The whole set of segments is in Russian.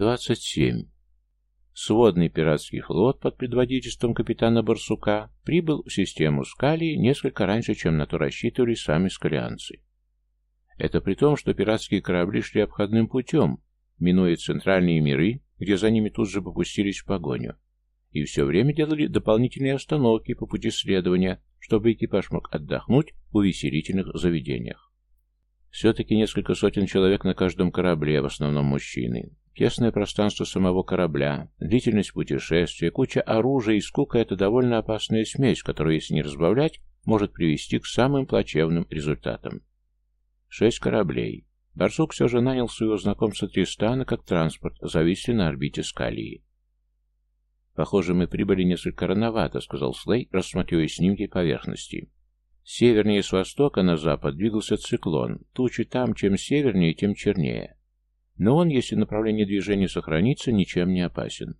27. Сводный пиратский флот под предводительством капитана Барсука прибыл в систему Скалии несколько раньше, чем на то рассчитывали сами скалианцы. Это при том, что пиратские корабли шли обходным путем, минуя центральные миры, где за ними тут же попустились в погоню, и все время делали дополнительные остановки по пути следования, чтобы экипаж мог отдохнуть в увеселительных заведениях. Все-таки несколько сотен человек на каждом корабле, в основном мужчины. Тесное пространство самого корабля, длительность путешествия, куча оружия и скука – это довольно опасная смесь, которая, если не разбавлять, может привести к самым плачевным результатам. Шесть кораблей. Барсук все же нанял своего знакомца Тристана как транспорт, зависли на орбите Скалии. «Похоже, мы прибыли несколько рановато», — сказал Слей, рассматривая снимки поверхности. Севернее с востока на запад двигался циклон. Тучи там, чем севернее, тем чернее. Но он, если направление движения сохранится, ничем не опасен.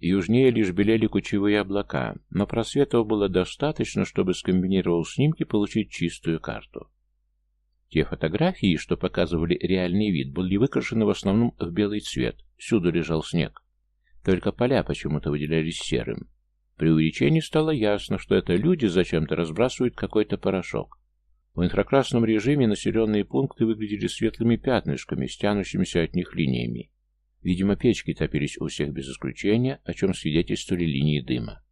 Южнее лишь белели кучевые облака, но просветов было достаточно, чтобы, скомбинировав снимки, получить чистую карту. Те фотографии, что показывали реальный вид, были выкрашены в основном в белый цвет, всюду лежал снег. Только поля почему-то выделялись серым. При увеличении стало ясно, что это люди зачем-то разбрасывают какой-то порошок. В инфракрасном режиме населенные пункты выглядели светлыми пятнышками, стянущимися от них линиями. Видимо, печки топились у всех без исключения, о чем свидетельствовали линии дыма.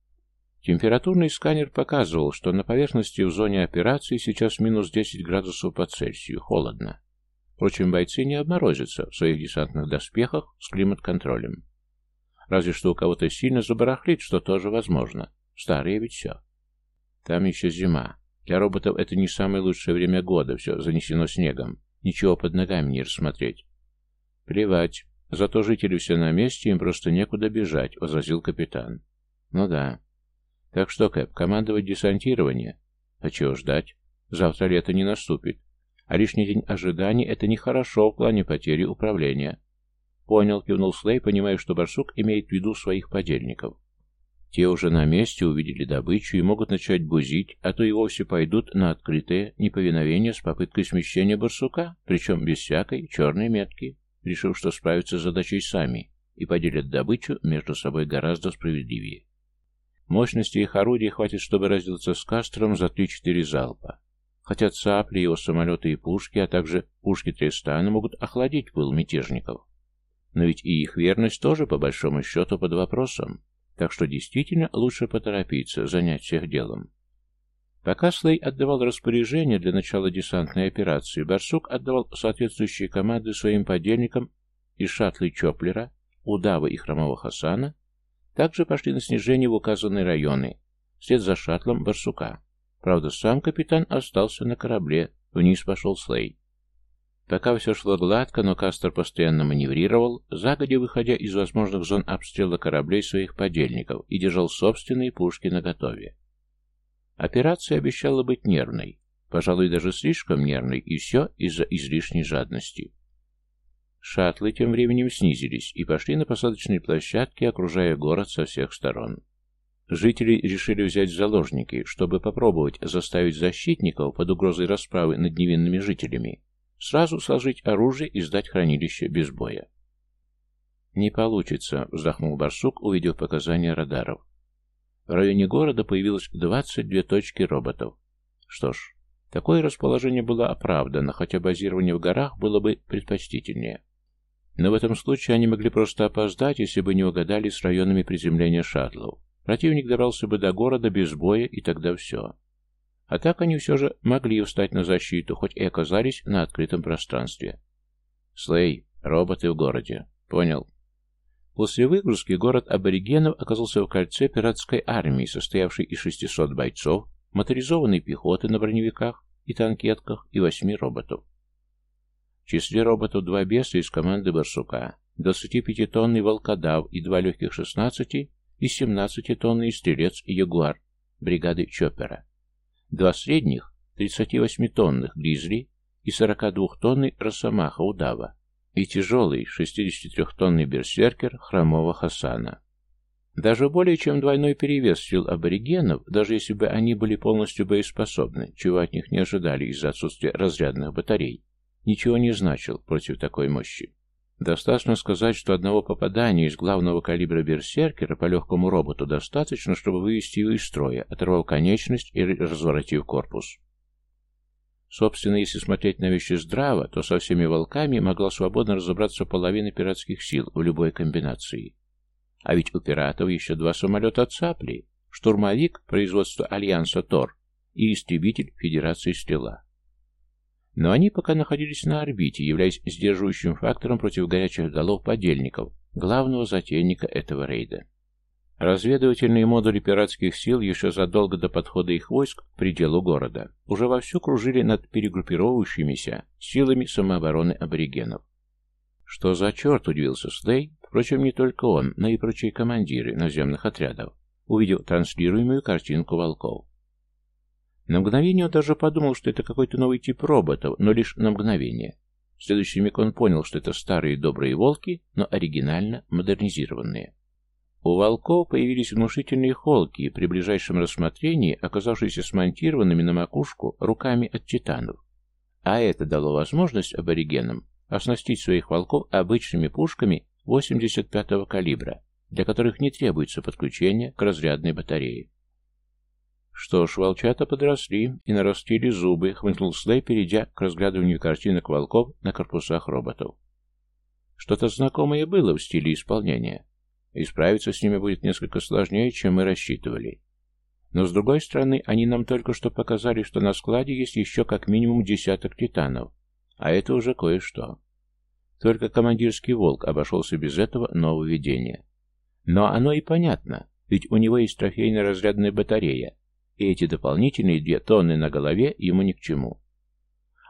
Температурный сканер показывал, что на поверхности в зоне операции сейчас минус 10 градусов по Цельсию, холодно. Впрочем, бойцы не обморозятся в своих десантных доспехах с климат-контролем. Разве что у кого-то сильно забарахлит, что тоже возможно. Старые ведь все. Там еще зима. Для роботов это не самое лучшее время года, все занесено снегом. Ничего под ногами не рассмотреть. Плевать. Зато жители все на месте, им просто некуда бежать, возразил капитан. Ну да. Так что, Кэп, командовать десантирование? А чего ждать? Завтра лето не наступит. А лишний день ожиданий — это нехорошо в плане потери управления. Понял, кивнул Слей, понимая, что барсук имеет в виду своих подельников. Те уже на месте увидели добычу и могут начать бузить, а то и вовсе пойдут на открытое неповиновение с попыткой смещения барсука, причем без всякой черной метки, решив, что справятся с задачей сами и поделят добычу между собой гораздо справедливее. Мощности их орудий хватит, чтобы разделаться с Кастером за 3-4 залпа. Хотя цапли, его самолеты и пушки, а также пушки Тристана могут охладить пыл мятежников. Но ведь и их верность тоже, по большому счету, под вопросом. Так что действительно лучше поторопиться, занять всех делом. Пока Слей отдавал распоряжение для начала десантной операции, Барсук отдавал соответствующие команды своим подельникам из шаттлы Чоплера, Удава и Хромого Хасана, также пошли на снижение в указанные районы, вслед за шаттлом Барсука. Правда, сам капитан остался на корабле, вниз пошел Слей. Пока все шло гладко, но Кастер постоянно маневрировал, загодя выходя из возможных зон обстрела кораблей своих подельников и держал собственные пушки наготове. Операция обещала быть нервной, пожалуй, даже слишком нервной, и все из-за излишней жадности. Шаттлы тем временем снизились и пошли на посадочные площадки, окружая город со всех сторон. Жители решили взять заложники, чтобы попробовать заставить защитников под угрозой расправы над невинными жителями Сразу сложить оружие и сдать хранилище без боя. «Не получится», — вздохнул барсук, увидев показания радаров. В районе города появилось 22 точки роботов. Что ж, такое расположение было оправдано, хотя базирование в горах было бы предпочтительнее. Но в этом случае они могли просто опоздать, если бы не угадали с районами приземления шаттлов. Противник добрался бы до города без боя, и тогда все. А так они все же могли встать на защиту, хоть и оказались на открытом пространстве. Слей, роботы в городе. Понял. После выгрузки город аборигенов оказался в кольце пиратской армии, состоявшей из 600 бойцов, моторизованной пехоты на броневиках и танкетках и восьми роботов. В числе роботов два беса из команды «Барсука», 25-тонный «Волкодав» и два легких 16 и 17-тонный «Стрелец» и «Ягуар» бригады Чоппера два средних 38-тонных «Гризли» и 42-тонный «Росомаха» удава и тяжелый 63-тонный «Берсеркер» хромого Хасана. Даже более чем двойной перевес сил аборигенов, даже если бы они были полностью боеспособны, чего от них не ожидали из-за отсутствия разрядных батарей, ничего не значил против такой мощи. Достаточно сказать, что одного попадания из главного калибра берсеркера по легкому роботу достаточно, чтобы вывести его из строя, оторвав конечность и разворотив корпус. Собственно, если смотреть на вещи здраво, то со всеми волками могла свободно разобраться половина пиратских сил в любой комбинации. А ведь у пиратов еще два самолета «Цапли», штурмовик производства Альянса «Тор» и истребитель Федерации «Стрела». Но они пока находились на орбите, являясь сдерживающим фактором против горячих голов подельников, главного затейника этого рейда. Разведывательные модули пиратских сил еще задолго до подхода их войск к пределу города уже вовсю кружили над перегруппировывающимися силами самообороны аборигенов. Что за черт, удивился Слей, впрочем, не только он, но и прочие командиры наземных отрядов, увидев транслируемую картинку волков. На мгновение он даже подумал, что это какой-то новый тип роботов, но лишь на мгновение. В следующий миг он понял, что это старые добрые волки, но оригинально модернизированные. У волков появились внушительные холки, при ближайшем рассмотрении оказавшиеся смонтированными на макушку руками от титанов. А это дало возможность аборигенам оснастить своих волков обычными пушками 85-го калибра, для которых не требуется подключение к разрядной батарее. Что ж, волчата подросли и нарастили зубы, хмыкнул Слей, перейдя к разглядыванию картинок волков на корпусах роботов. Что-то знакомое было в стиле исполнения. И справиться с ними будет несколько сложнее, чем мы рассчитывали. Но, с другой стороны, они нам только что показали, что на складе есть еще как минимум десяток титанов. А это уже кое-что. Только командирский волк обошелся без этого нововведения. Но оно и понятно, ведь у него есть трофейная разрядная батарея, и эти дополнительные две тонны на голове ему ни к чему.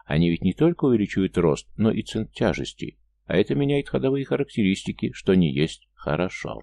Они ведь не только увеличивают рост, но и центр тяжести, а это меняет ходовые характеристики, что не есть хорошо.